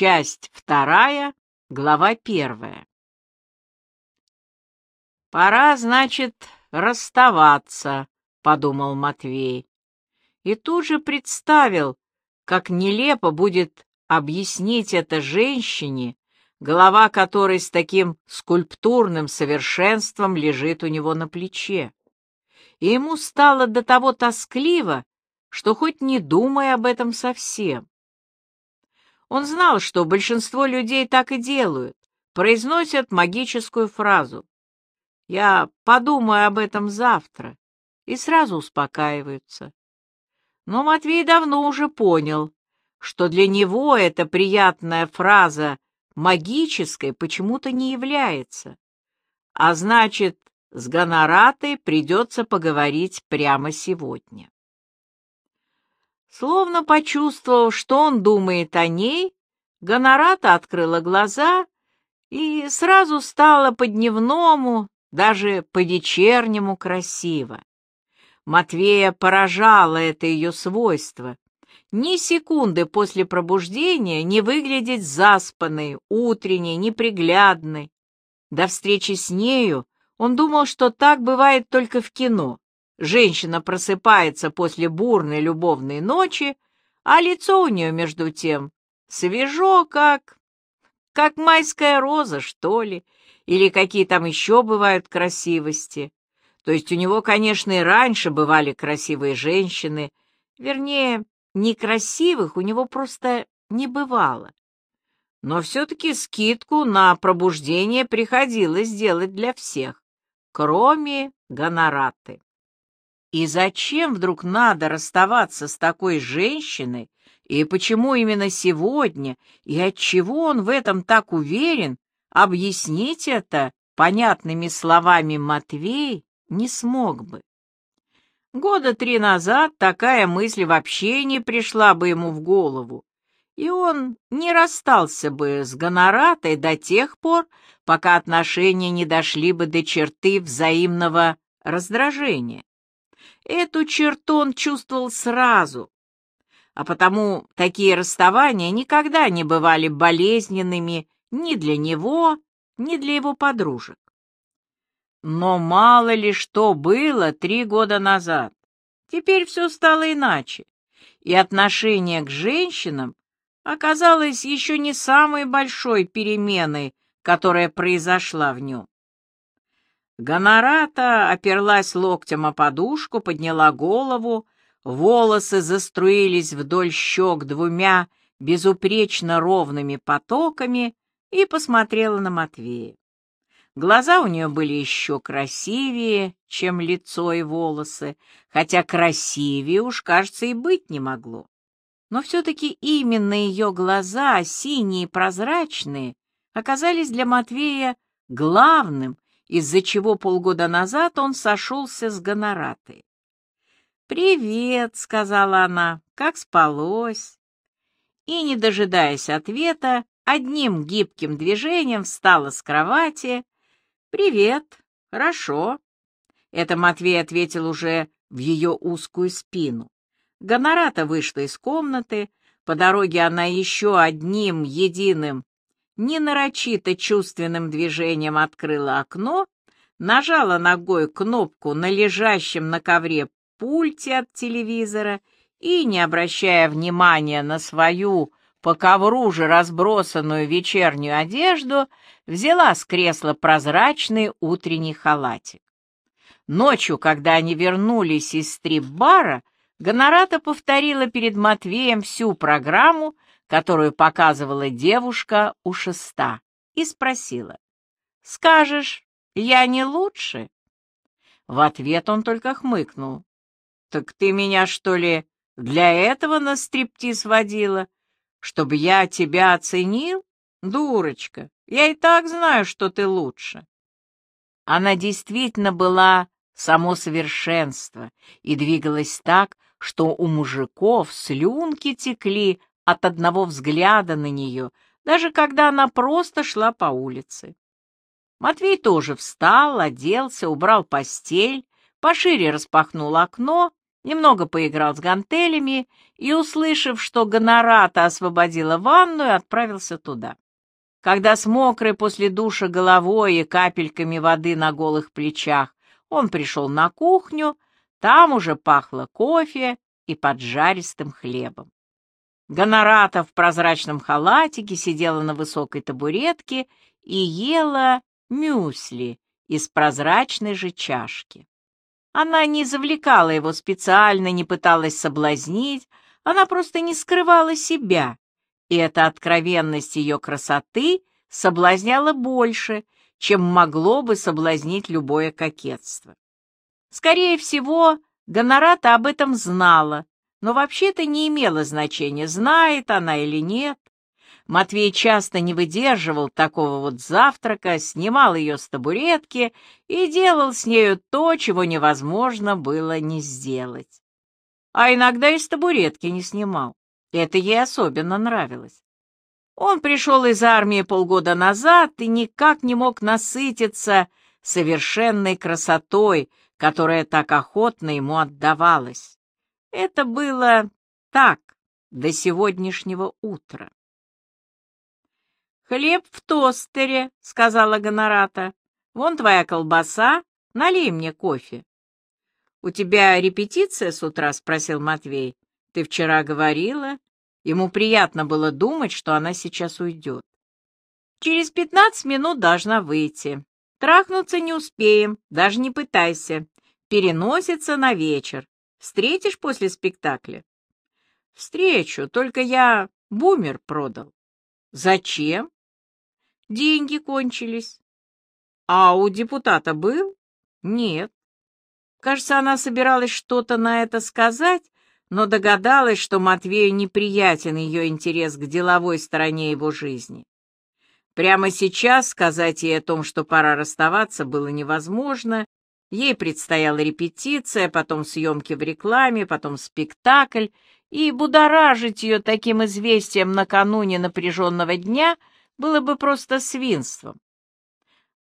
Часть вторая, глава первая. «Пора, значит, расставаться», — подумал Матвей. И тут же представил, как нелепо будет объяснить это женщине, голова которой с таким скульптурным совершенством лежит у него на плече. И ему стало до того тоскливо, что хоть не думай об этом совсем. Он знал, что большинство людей так и делают, произносят магическую фразу «Я подумаю об этом завтра» и сразу успокаиваются. Но Матвей давно уже понял, что для него эта приятная фраза магической почему-то не является, а значит, с гоноратой придется поговорить прямо сегодня. Словно почувствовав, что он думает о ней, гонората открыла глаза и сразу стала по-дневному, даже по-вечернему красиво. Матвея поражало это ее свойство. Ни секунды после пробуждения не выглядеть заспанной, утренней, неприглядной. До встречи с нею он думал, что так бывает только в кино. Женщина просыпается после бурной любовной ночи, а лицо у нее, между тем, свежо, как... как майская роза, что ли, или какие там еще бывают красивости. То есть у него, конечно, и раньше бывали красивые женщины, вернее, некрасивых у него просто не бывало. Но все-таки скидку на пробуждение приходилось делать для всех, кроме гонораты. И зачем вдруг надо расставаться с такой женщиной, и почему именно сегодня, и отчего он в этом так уверен, объяснить это понятными словами Матвей не смог бы. Года три назад такая мысль вообще не пришла бы ему в голову, и он не расстался бы с гоноратой до тех пор, пока отношения не дошли бы до черты взаимного раздражения. Эту черту он чувствовал сразу, а потому такие расставания никогда не бывали болезненными ни для него, ни для его подружек. Но мало ли что было три года назад. Теперь все стало иначе, и отношение к женщинам оказалось еще не самой большой переменой, которая произошла в нем. Гонората оперлась локтем о подушку, подняла голову, волосы заструились вдоль щек двумя безупречно ровными потоками и посмотрела на Матвея. Глаза у нее были еще красивее, чем лицо и волосы, хотя красивее уж, кажется, и быть не могло. Но все-таки именно ее глаза, синие и прозрачные, оказались для Матвея главным из-за чего полгода назад он сошелся с гоноратой. «Привет», — сказала она, — «как спалось?» И, не дожидаясь ответа, одним гибким движением встала с кровати. «Привет, хорошо». Это Матвей ответил уже в ее узкую спину. Гонората вышла из комнаты, по дороге она еще одним единым ненарочито чувственным движением открыла окно, нажала ногой кнопку на лежащем на ковре пульте от телевизора и, не обращая внимания на свою по ковру же разбросанную вечернюю одежду, взяла с кресла прозрачный утренний халатик. Ночью, когда они вернулись из стрип-бара, Гонората повторила перед Матвеем всю программу, которую показывала девушка у шеста, и спросила, «Скажешь, я не лучше?» В ответ он только хмыкнул. «Так ты меня, что ли, для этого на стриптиз водила? Чтобы я тебя оценил? Дурочка, я и так знаю, что ты лучше». Она действительно была само совершенство и двигалась так, что у мужиков слюнки текли от одного взгляда на нее, даже когда она просто шла по улице. Матвей тоже встал, оделся, убрал постель, пошире распахнул окно немного поиграл с гантелями и, услышав, что гонората освободила ванную, отправился туда. Когда с мокрой после душа головой и капельками воды на голых плечах он пришел на кухню, там уже пахло кофе и поджаристым хлебом. Гонората в прозрачном халатике сидела на высокой табуретке и ела мюсли из прозрачной же чашки. Она не завлекала его специально, не пыталась соблазнить, она просто не скрывала себя, и эта откровенность ее красоты соблазняла больше, чем могло бы соблазнить любое кокетство. Скорее всего, Гонората об этом знала, но вообще-то не имело значения, знает она или нет. Матвей часто не выдерживал такого вот завтрака, снимал ее с табуретки и делал с нею то, чего невозможно было не сделать. А иногда и с табуретки не снимал. Это ей особенно нравилось. Он пришел из армии полгода назад и никак не мог насытиться совершенной красотой, которая так охотно ему отдавалась. Это было так до сегодняшнего утра. «Хлеб в тостере», — сказала Гонората. «Вон твоя колбаса, налей мне кофе». «У тебя репетиция с утра?» — спросил Матвей. «Ты вчера говорила». Ему приятно было думать, что она сейчас уйдет. «Через пятнадцать минут должна выйти. Трахнуться не успеем, даже не пытайся. Переносится на вечер. Встретишь после спектакля?» «Встречу, только я бумер продал». «Зачем?» Деньги кончились. А у депутата был? Нет. Кажется, она собиралась что-то на это сказать, но догадалась, что Матвею неприятен ее интерес к деловой стороне его жизни. Прямо сейчас сказать ей о том, что пора расставаться, было невозможно. Ей предстояла репетиция, потом съемки в рекламе, потом спектакль, и будоражить ее таким известием накануне напряженного дня — было бы просто свинством.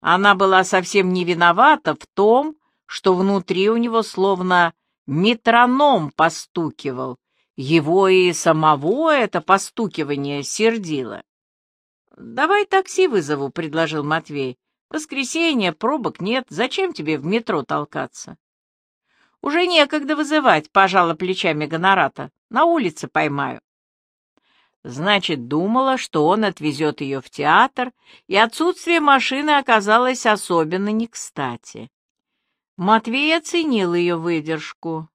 Она была совсем не виновата в том, что внутри у него словно метроном постукивал. Его и самого это постукивание сердило. «Давай такси вызову», — предложил Матвей. «Воскресенье, пробок нет, зачем тебе в метро толкаться?» «Уже некогда вызывать», — пожала плечами гонората. «На улице поймаю». Значит, думала, что он отвезет ее в театр, и отсутствие машины оказалось особенно не кстати. Матвей оценил ее выдержку.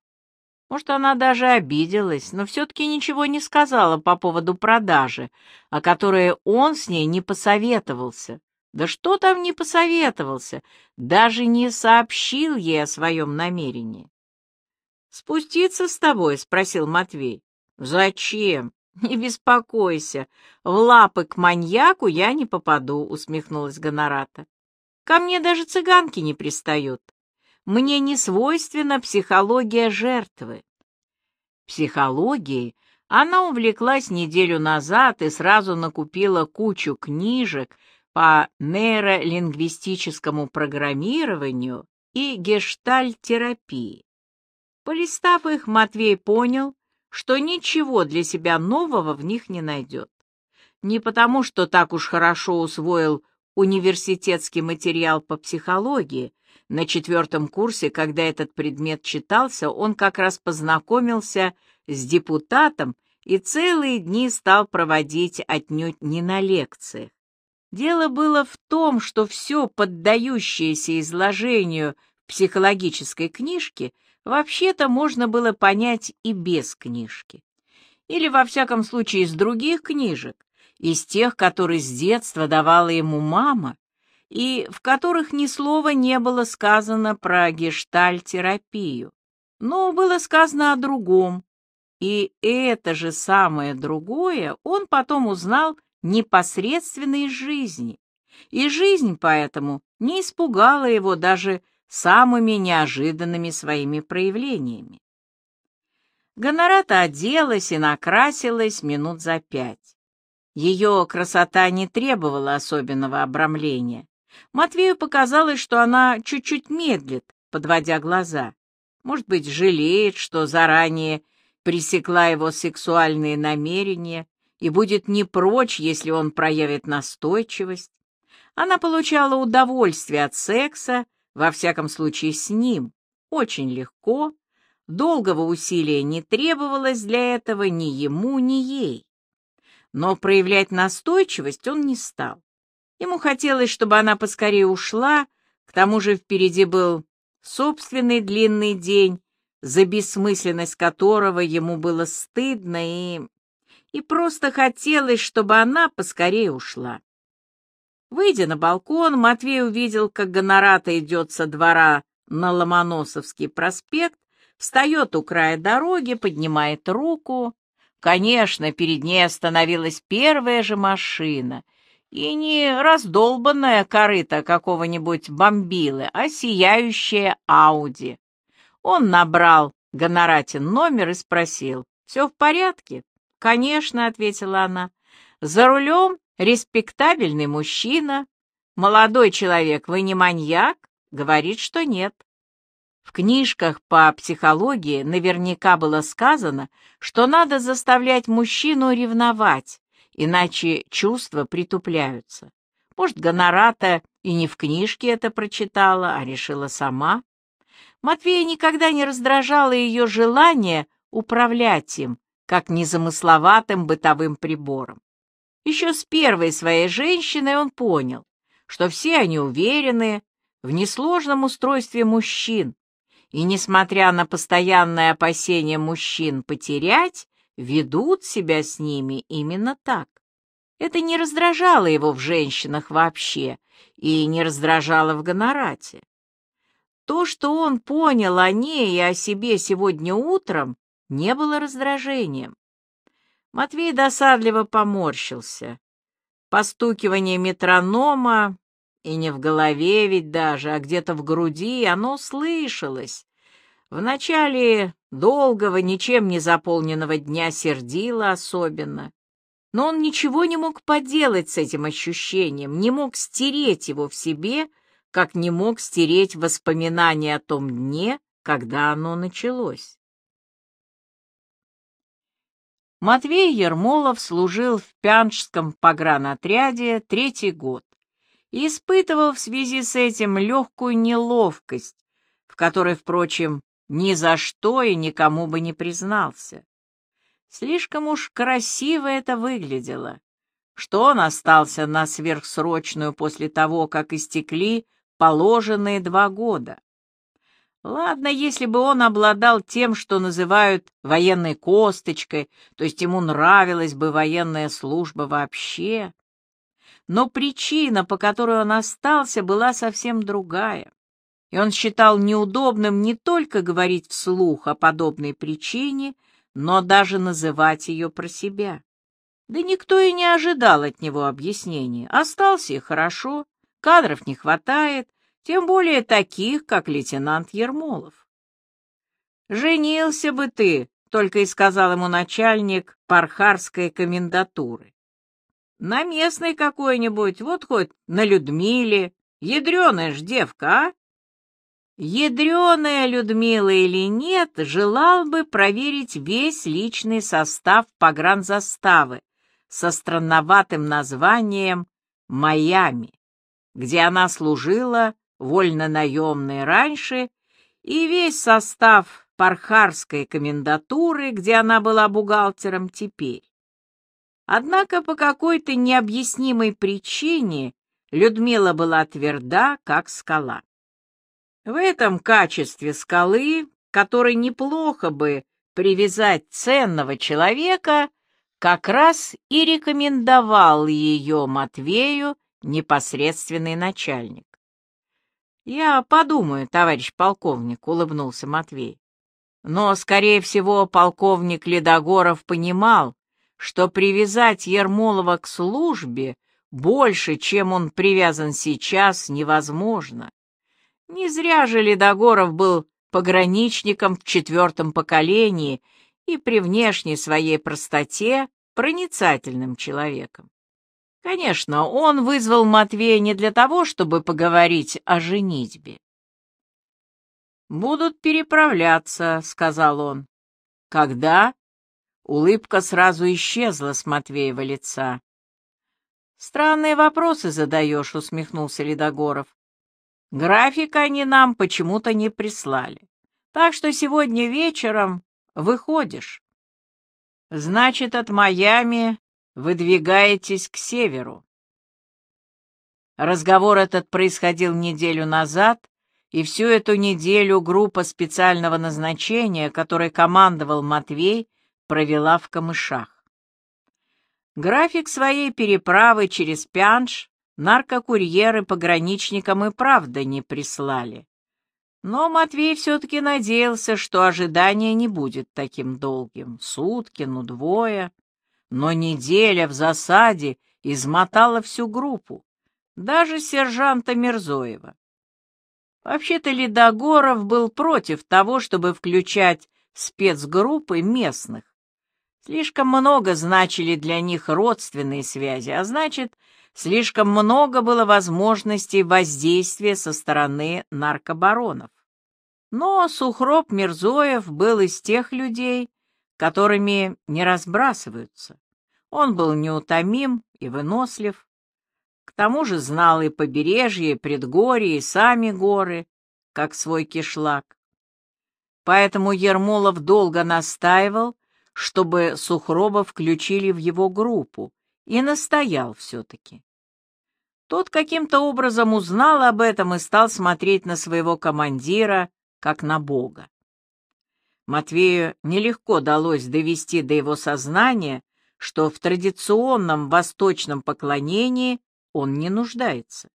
Может, она даже обиделась, но все-таки ничего не сказала по поводу продажи, о которой он с ней не посоветовался. Да что там не посоветовался, даже не сообщил ей о своем намерении. «Спуститься с тобой?» — спросил Матвей. «Зачем? «Не беспокойся, в лапы к маньяку я не попаду», — усмехнулась Гонората. «Ко мне даже цыганки не пристают. Мне не свойственна психология жертвы». Психологией она увлеклась неделю назад и сразу накупила кучу книжек по нейролингвистическому программированию и гештальтерапии. Полистав их, Матвей понял, что ничего для себя нового в них не найдет. Не потому, что так уж хорошо усвоил университетский материал по психологии. На четвертом курсе, когда этот предмет читался, он как раз познакомился с депутатом и целые дни стал проводить отнюдь не на лекциях. Дело было в том, что все поддающееся изложению в психологической книжке вообще-то можно было понять и без книжки. Или, во всяком случае, из других книжек, из тех, которые с детства давала ему мама, и в которых ни слова не было сказано про гештальтерапию, но было сказано о другом, и это же самое другое он потом узнал непосредственно из жизни, и жизнь поэтому не испугала его даже самыми неожиданными своими проявлениями. Гонората оделась и накрасилась минут за пять. Ее красота не требовала особенного обрамления. Матвею показалось, что она чуть-чуть медлит, подводя глаза. Может быть, жалеет, что заранее пресекла его сексуальные намерения и будет не прочь, если он проявит настойчивость. Она получала удовольствие от секса, во всяком случае с ним, очень легко, долгого усилия не требовалось для этого ни ему, ни ей. Но проявлять настойчивость он не стал. Ему хотелось, чтобы она поскорее ушла, к тому же впереди был собственный длинный день, за бессмысленность которого ему было стыдно и... и просто хотелось, чтобы она поскорее ушла. Выйдя на балкон, Матвей увидел, как Гонората идет со двора на Ломоносовский проспект, встает у края дороги, поднимает руку. Конечно, перед ней остановилась первая же машина, и не раздолбанная корыта какого-нибудь бомбилы, а сияющая Ауди. Он набрал Гоноратин номер и спросил, «Все в порядке?» «Конечно», — ответила она. «За рулем респектабельный мужчина. Молодой человек, вы не маньяк?» Говорит, что нет. В книжках по психологии наверняка было сказано, что надо заставлять мужчину ревновать, иначе чувства притупляются. Может, Гонората и не в книжке это прочитала, а решила сама. Матвея никогда не раздражало ее желание управлять им, как незамысловатым бытовым прибором. Еще с первой своей женщиной он понял, что все они уверены в несложном устройстве мужчин, и, несмотря на постоянное опасение мужчин потерять, ведут себя с ними именно так. Это не раздражало его в женщинах вообще и не раздражало в гонорате. То, что он понял о ней и о себе сегодня утром, не было раздражением. Матвей досадливо поморщился. Постукивание метронома, и не в голове ведь даже, а где-то в груди, оно слышалось. В начале долгого, ничем не заполненного дня сердило особенно. Но он ничего не мог поделать с этим ощущением, не мог стереть его в себе, как не мог стереть воспоминания о том дне, когда оно началось. Матвей Ермолов служил в Пянжском погранотряде третий год и испытывал в связи с этим легкую неловкость, в которой, впрочем, ни за что и никому бы не признался. Слишком уж красиво это выглядело, что он остался на сверхсрочную после того, как истекли положенные два года. Ладно, если бы он обладал тем, что называют военной косточкой, то есть ему нравилась бы военная служба вообще. Но причина, по которой он остался, была совсем другая. И он считал неудобным не только говорить вслух о подобной причине, но даже называть ее про себя. Да никто и не ожидал от него объяснений. Остался и хорошо, кадров не хватает, тем более таких, как лейтенант Ермолов. «Женился бы ты», — только и сказал ему начальник Пархарской комендатуры. «На местной какой-нибудь, вот хоть на Людмиле, ядреная ж девка, а?» Ядреная Людмила или нет, желал бы проверить весь личный состав погранзаставы со странноватым названием «Майами», где она служила вольно-наемной раньше, и весь состав Пархарской комендатуры, где она была бухгалтером теперь. Однако по какой-то необъяснимой причине Людмила была тверда, как скала. В этом качестве скалы, которой неплохо бы привязать ценного человека, как раз и рекомендовал ее Матвею непосредственный начальник. «Я подумаю, товарищ полковник», — улыбнулся Матвей. Но, скорее всего, полковник Ледогоров понимал, что привязать Ермолова к службе больше, чем он привязан сейчас, невозможно. Не зря же Ледогоров был пограничником в четвертом поколении и при внешней своей простоте проницательным человеком. Конечно, он вызвал Матвея не для того, чтобы поговорить о женитьбе. «Будут переправляться», — сказал он. «Когда?» Улыбка сразу исчезла с Матвеева лица. «Странные вопросы задаешь», — усмехнулся Ледогоров. «График они нам почему-то не прислали. Так что сегодня вечером выходишь. Значит, от Майами выдвигаетесь к северу». Разговор этот происходил неделю назад, и всю эту неделю группа специального назначения, которой командовал Матвей, провела в камышах. График своей переправы через Пянш наркокурьеры пограничникам и правда не прислали. Но Матвей все-таки надеялся, что ожидание не будет таким долгим. Сутки, ну двое. Но неделя в засаде измотала всю группу, даже сержанта Мирзоева. Вообще-то Ледогоров был против того, чтобы включать спецгруппы местных. Слишком много значили для них родственные связи, а значит, слишком много было возможностей воздействия со стороны наркобаронов. Но Сухроб Мирзоев был из тех людей, которыми не разбрасываются. Он был неутомим и вынослив, к тому же знал и побережье, и предгорье, и сами горы, как свой кишлак. Поэтому Ермолов долго настаивал, чтобы Сухроба включили в его группу, и настоял все-таки. Тот каким-то образом узнал об этом и стал смотреть на своего командира, как на Бога. Матвею нелегко далось довести до его сознания, что в традиционном восточном поклонении он не нуждается.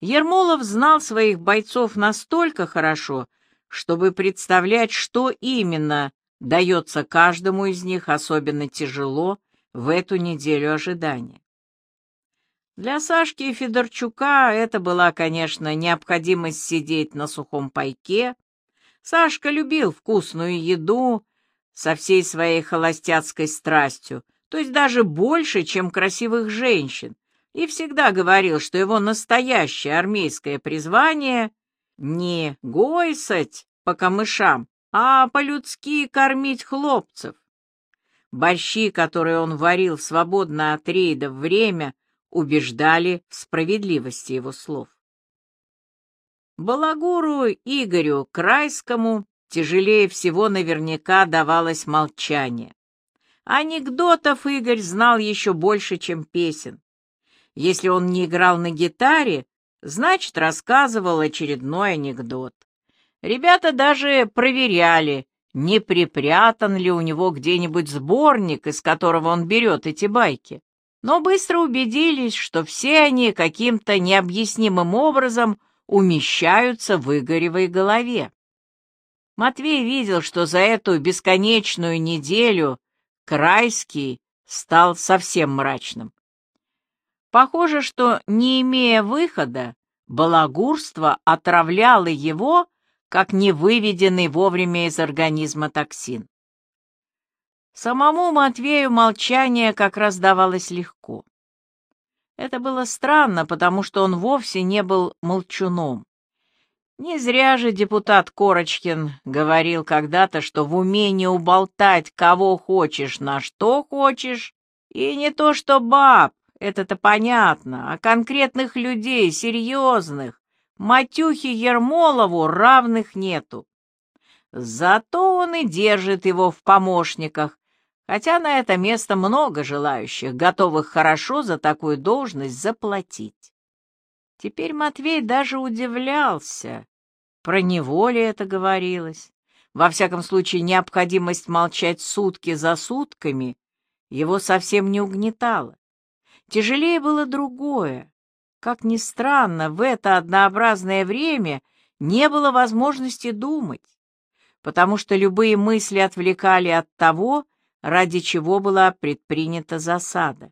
Ермолов знал своих бойцов настолько хорошо, чтобы представлять, что именно дается каждому из них особенно тяжело в эту неделю ожидания. Для Сашки и Федорчука это была, конечно, необходимость сидеть на сухом пайке. Сашка любил вкусную еду со всей своей холостяцкой страстью, то есть даже больше, чем красивых женщин, и всегда говорил, что его настоящее армейское призвание не гойсать по камышам, а по-людски кормить хлопцев. Борщи, которые он варил в свободное от рейдов время, убеждали в справедливости его слов. Балагуру Игорю Крайскому тяжелее всего наверняка давалось молчание. Анекдотов Игорь знал еще больше, чем песен. Если он не играл на гитаре, значит, рассказывал очередной анекдот. Ребята даже проверяли, не припрятан ли у него где-нибудь сборник, из которого он берет эти байки. Но быстро убедились, что все они каким-то необъяснимым образом умещаются в Игоревой голове. Матвей видел, что за эту бесконечную неделю Крайский стал совсем мрачным. Похоже, что, не имея выхода, балагурство отравляло его, как невыведенный вовремя из организма токсин. Самому Матвею молчание как раз давалось легко. Это было странно, потому что он вовсе не был молчуном. Не зря же депутат Корочкин говорил когда-то, что в умении уболтать кого хочешь на что хочешь, и не то что баб, это-то понятно, а конкретных людей, серьезных, Матюхе Ермолову равных нету. Зато он и держит его в помощниках, хотя на это место много желающих, готовых хорошо за такую должность заплатить. Теперь Матвей даже удивлялся. Про него ли это говорилось? Во всяком случае, необходимость молчать сутки за сутками его совсем не угнетала. Тяжелее было другое. Как ни странно, в это однообразное время не было возможности думать, потому что любые мысли отвлекали от того, ради чего была предпринята засада,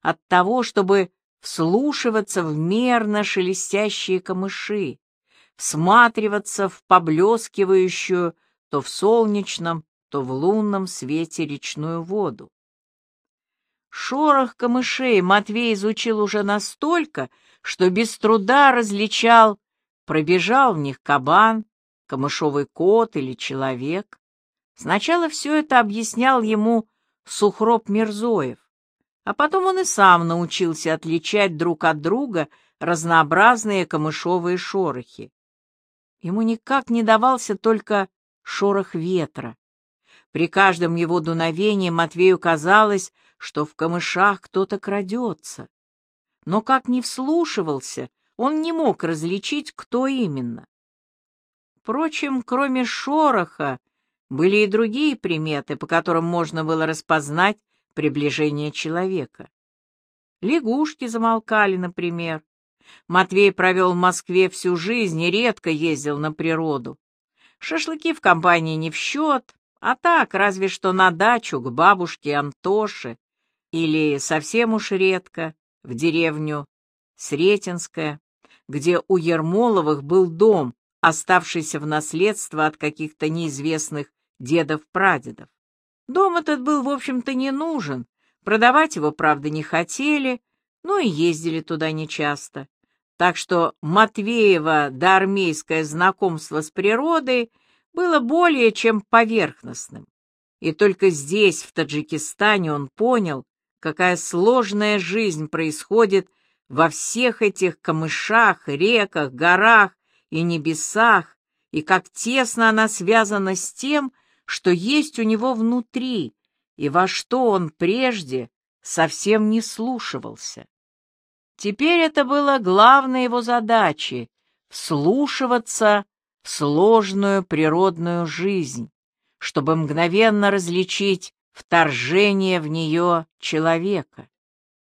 от того, чтобы вслушиваться в мерно шелестящие камыши, всматриваться в поблескивающую то в солнечном, то в лунном свете речную воду. Шорох камышей Матвей изучил уже настолько, что без труда различал, пробежал в них кабан камышовый кот или человек. Сначала все это объяснял ему Сухроб Мирзоев, а потом он и сам научился отличать друг от друга разнообразные камышовые шорохи. Ему никак не давался только шорох ветра. При каждом его дуновении Матвею казалось, что в камышах кто-то крадется. Но как ни вслушивался, он не мог различить, кто именно. Впрочем, кроме шороха, были и другие приметы, по которым можно было распознать приближение человека. Лягушки замолкали, например. Матвей провел в Москве всю жизнь и редко ездил на природу. Шашлыки в компании не в счет, а так, разве что на дачу к бабушке Антоше или совсем уж редко в деревню Сретенская, где у Ермоловых был дом, оставшийся в наследство от каких-то неизвестных дедов-прадедов. Дом этот был, в общем-то, не нужен, продавать его, правда, не хотели, но и ездили туда нечасто. Так что Матвеева до армейское знакомство с природой было более чем поверхностным. И только здесь, в Таджикистане, он понял, какая сложная жизнь происходит во всех этих камышах, реках, горах и небесах, и как тесно она связана с тем, что есть у него внутри, и во что он прежде совсем не слушивался. Теперь это было главной его задачей — вслушиваться в сложную природную жизнь, чтобы мгновенно различить вторжение в нее человека.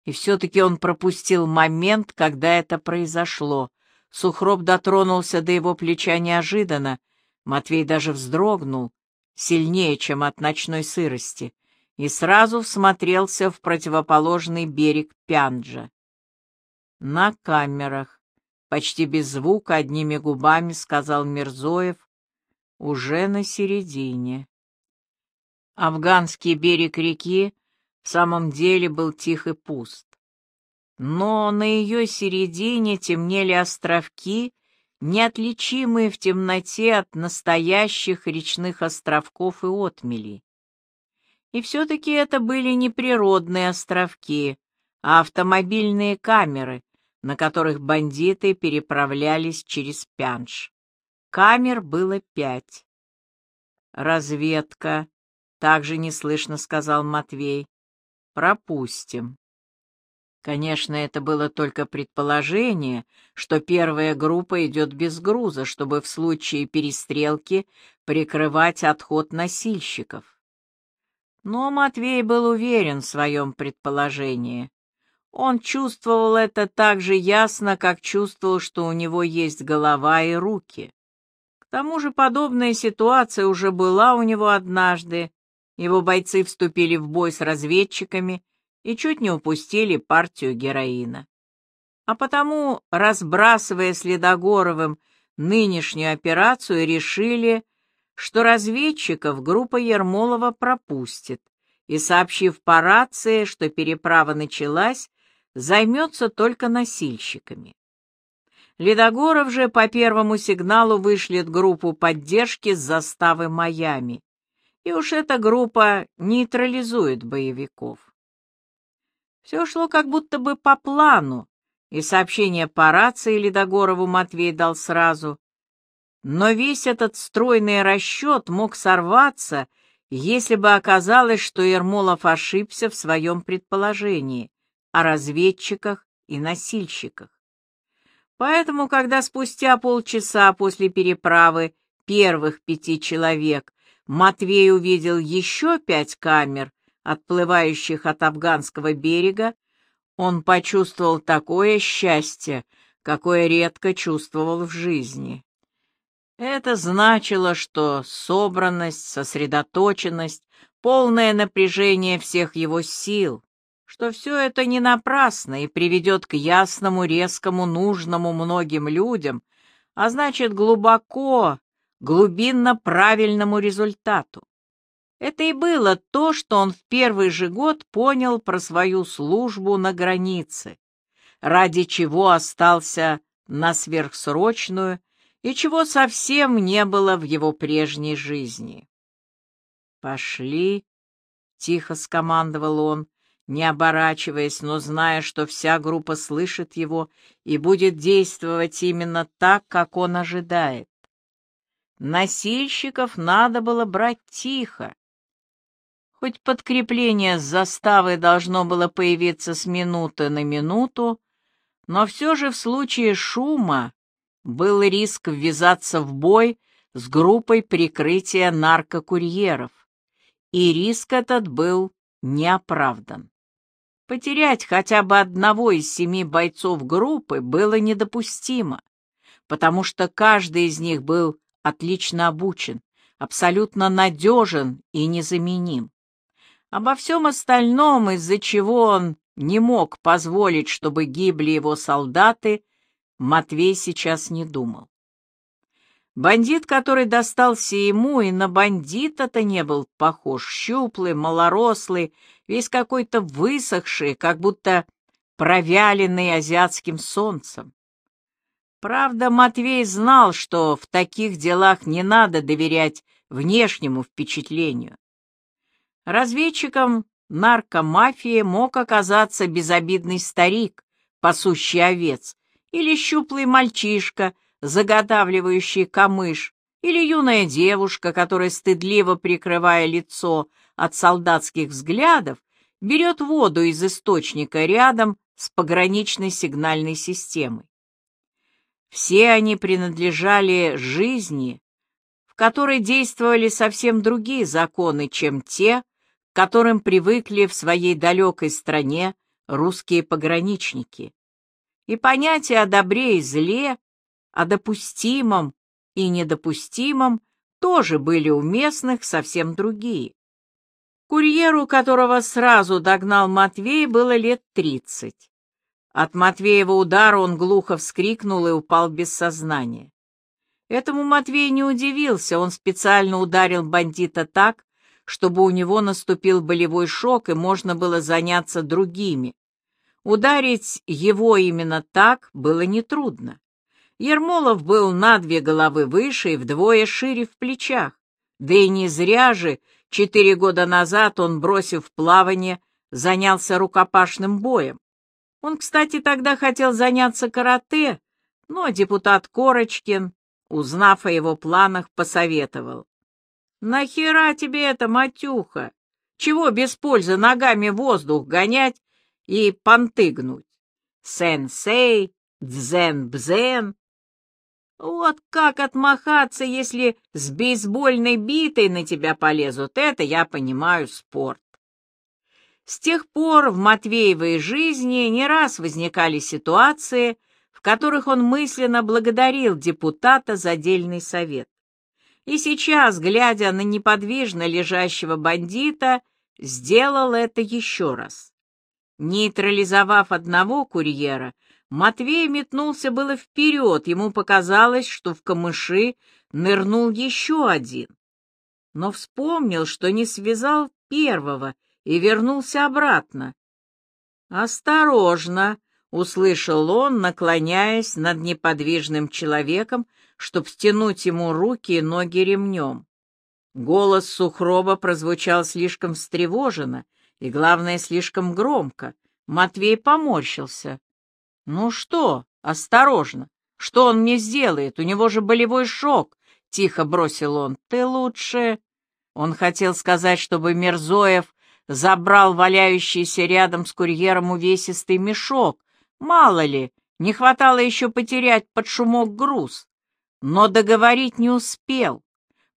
И все-таки он пропустил момент, когда это произошло. Сухроб дотронулся до его плеча неожиданно. Матвей даже вздрогнул, сильнее, чем от ночной сырости, и сразу всмотрелся в противоположный берег Пянджа. На камерах, почти без звука, одними губами сказал Мирзоев, уже на середине. Афганский берег реки в самом деле был тих и пуст. Но на ее середине темнели островки, неотличимые в темноте от настоящих речных островков и отмелей. И все-таки это были не природные островки, а автомобильные камеры, на которых бандиты переправлялись через Пянш. Камер было пять. «Разведка», — также неслышно сказал Матвей. «Пропустим». Конечно, это было только предположение, что первая группа идет без груза, чтобы в случае перестрелки прикрывать отход носильщиков. Но Матвей был уверен в своем предположении. Он чувствовал это так же ясно, как чувствовал, что у него есть голова и руки. К тому же подобная ситуация уже была у него однажды. Его бойцы вступили в бой с разведчиками и чуть не упустили партию героина. А потому, разбрасывая Следогоровым нынешнюю операцию, решили, что разведчиков группа Ермолова пропустит, и, сообщив по рации, что переправа началась, займется только носильщиками. Ледогоров же по первому сигналу вышлет группу поддержки с заставы Майами, и уж эта группа нейтрализует боевиков. Все шло как будто бы по плану, и сообщение по рации Ледогорову Матвей дал сразу. Но весь этот стройный расчет мог сорваться, если бы оказалось, что Ермолов ошибся в своем предположении о разведчиках и носильщиках. Поэтому, когда спустя полчаса после переправы первых пяти человек Матвей увидел еще пять камер, отплывающих от афганского берега, он почувствовал такое счастье, какое редко чувствовал в жизни. Это значило, что собранность, сосредоточенность, полное напряжение всех его сил, что все это не напрасно и приведет к ясному, резкому, нужному многим людям, а значит глубоко, глубинно правильному результату. Это и было то, что он в первый же год понял про свою службу на границе, ради чего остался на сверхсрочную, и чего совсем не было в его прежней жизни. «Пошли», — тихо скомандовал он, не оборачиваясь, но зная, что вся группа слышит его и будет действовать именно так, как он ожидает. Носильщиков надо было брать тихо. Хоть подкрепление с заставы должно было появиться с минуты на минуту, но все же в случае шума был риск ввязаться в бой с группой прикрытия наркокурьеров, и риск этот был неоправдан. Потерять хотя бы одного из семи бойцов группы было недопустимо, потому что каждый из них был отлично обучен, абсолютно надежен и незаменим. Обо всем остальном, из-за чего он не мог позволить, чтобы гибли его солдаты, Матвей сейчас не думал. Бандит, который достался ему, и на бандита-то не был похож, щуплый, малорослый, весь какой-то высохший, как будто провяленный азиатским солнцем. Правда, Матвей знал, что в таких делах не надо доверять внешнему впечатлению. Разведчиком наркомафии мог оказаться безобидный старик, пасущий овец, или щуплый мальчишка — заготавливающий камыш, или юная девушка, которая, стыдливо прикрывая лицо от солдатских взглядов, берет воду из источника рядом с пограничной сигнальной системой. Все они принадлежали жизни, в которой действовали совсем другие законы, чем те, которым привыкли в своей далекой стране русские пограничники. И понятия о добре и зле о допустимом и недопустимом тоже были у местных совсем другие. Курьеру, которого сразу догнал Матвей, было лет тридцать. От Матвеева удара он глухо вскрикнул и упал без сознания. Этому Матвей не удивился, он специально ударил бандита так, чтобы у него наступил болевой шок и можно было заняться другими. Ударить его именно так было нетрудно. Ермолов был на две головы выше и вдвое шире в плечах. Да и не зря же четыре года назад он, бросив плавание, занялся рукопашным боем. Он, кстати, тогда хотел заняться карате, но депутат Корочкин, узнав о его планах, посоветовал. «Нахера тебе это, матюха? Чего без пользы ногами воздух гонять и понты гнуть? Сенсей, дзен-бзен, вот как отмахаться, если с бейсбольной битой на тебя полезут, это я понимаю спорт. С тех пор в Матвеевой жизни не раз возникали ситуации, в которых он мысленно благодарил депутата за дельный совет. И сейчас, глядя на неподвижно лежащего бандита, сделал это еще раз. Нейтрализовав одного курьера, Матвей метнулся было вперед, ему показалось, что в камыши нырнул еще один. Но вспомнил, что не связал первого и вернулся обратно. «Осторожно!» — услышал он, наклоняясь над неподвижным человеком, чтоб стянуть ему руки и ноги ремнем. Голос Сухроба прозвучал слишком встревоженно и, главное, слишком громко. Матвей поморщился. «Ну что? Осторожно! Что он мне сделает? У него же болевой шок!» — тихо бросил он. «Ты лучше...» Он хотел сказать, чтобы Мерзоев забрал валяющийся рядом с курьером увесистый мешок. Мало ли, не хватало еще потерять под шумок груз. Но договорить не успел,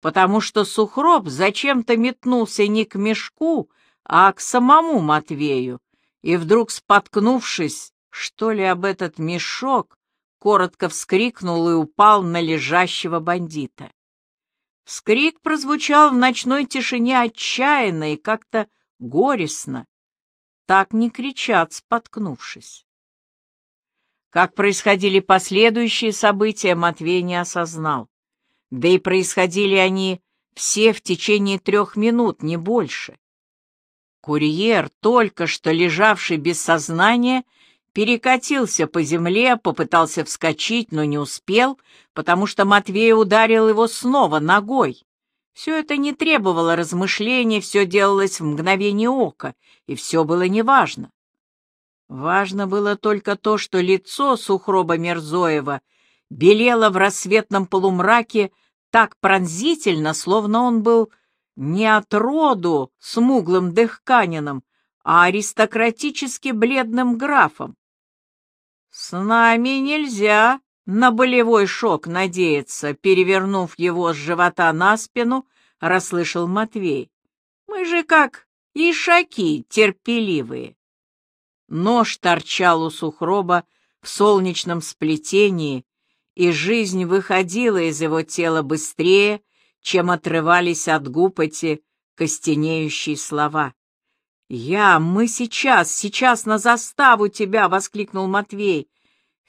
потому что Сухроб зачем-то метнулся не к мешку, а к самому Матвею, и вдруг, споткнувшись, что ли, об этот мешок, коротко вскрикнул и упал на лежащего бандита. Вскрик прозвучал в ночной тишине отчаянно и как-то горестно. Так не кричат, споткнувшись. Как происходили последующие события, Матвей не осознал. Да и происходили они все в течение трех минут, не больше. Курьер, только что лежавший без сознания, перекатился по земле, попытался вскочить, но не успел, потому что Матвей ударил его снова ногой. Все это не требовало размышления, все делалось в мгновение ока, и все было неважно. Важно было только то, что лицо Сухроба Мерзоева белело в рассветном полумраке так пронзительно, словно он был не от роду смуглым дыхканином, а аристократически бледным графом. «С нами нельзя на болевой шок надеяться», перевернув его с живота на спину, расслышал Матвей. «Мы же как ишаки терпеливые». Нож торчал у сухроба в солнечном сплетении, и жизнь выходила из его тела быстрее, чем отрывались от губ эти костенеющие слова. «Я, мы сейчас, сейчас на заставу тебя!» — воскликнул Матвей.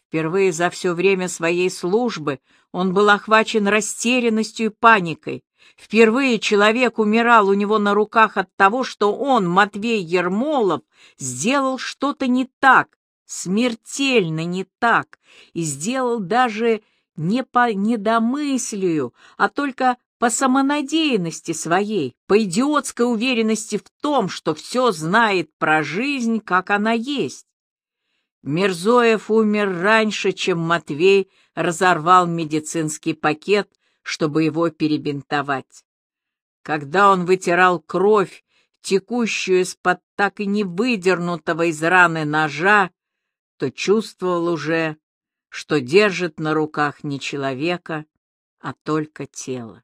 Впервые за все время своей службы он был охвачен растерянностью и паникой. Впервые человек умирал у него на руках от того, что он, Матвей Ермолов, сделал что-то не так, смертельно не так, и сделал даже не по недомыслию, а только по самонадеянности своей, по идиотской уверенности в том, что все знает про жизнь, как она есть. Мерзоев умер раньше, чем Матвей разорвал медицинский пакет, чтобы его перебинтовать. Когда он вытирал кровь, текущую из-под так и не выдернутого из раны ножа, то чувствовал уже, что держит на руках не человека, а только тело.